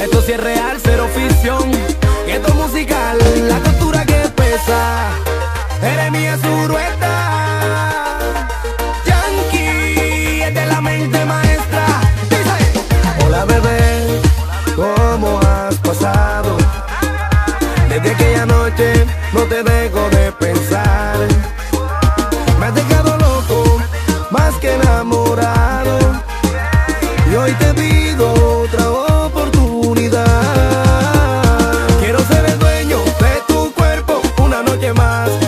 Esto sí es real, cero ficción. Esto es musical, la cultura que pesa. Eres mía su rueda. Yankee es de la mente maestra. Hola bebé, ¿cómo has pasado? Desde aquella noche no te dejo noche más,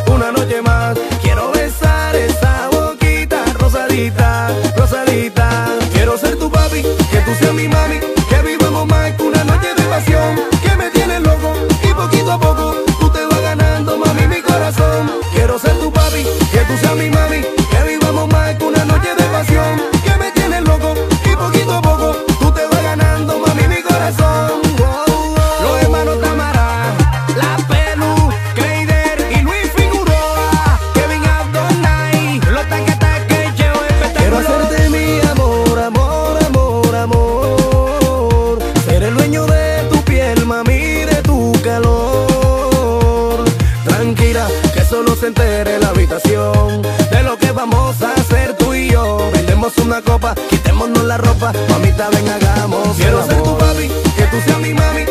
se entere la habitación de lo que vamos a hacer tú y yo. Vendemos una copa, quitémonos la ropa, mamita, ven, hagamos. Quiero ser tu papi, que tú seas mi mami,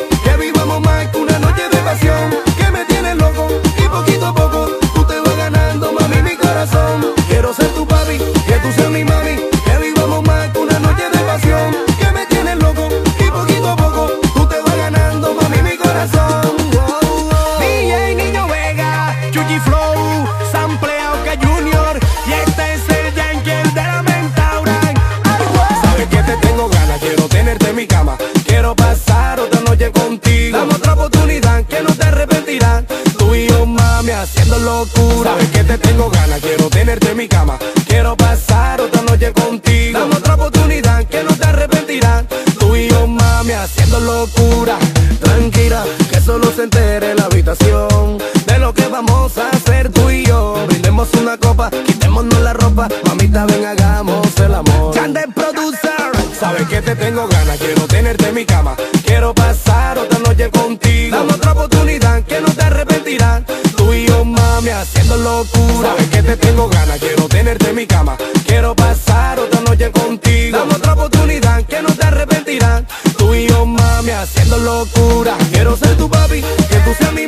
haciendo locura. Sabes que te tengo ganas, quiero tenerte en mi cama, quiero pasar otra noche contigo. Dame otra oportunidad que no te arrepentirás. Tú y yo, mami, haciendo locura. Tranquila, que solo se entere la habitación de lo que vamos a hacer tú y yo. Brindemos una copa, quitémonos la ropa, mamita, ven, hagamos el amor. Chande Producer, sabes que te tengo ganas, quiero tenerte en mi cama, quiero pasar otra noche contigo. Dame otra oportunidad haciendo locura. Sabes que te tengo ganas, quiero tenerte en mi cama, quiero pasar otra noche contigo. Dame otra oportunidad que no te arrepentirás. Tú y yo, mami, haciendo locura. Quiero ser tu papi, que tú seas mi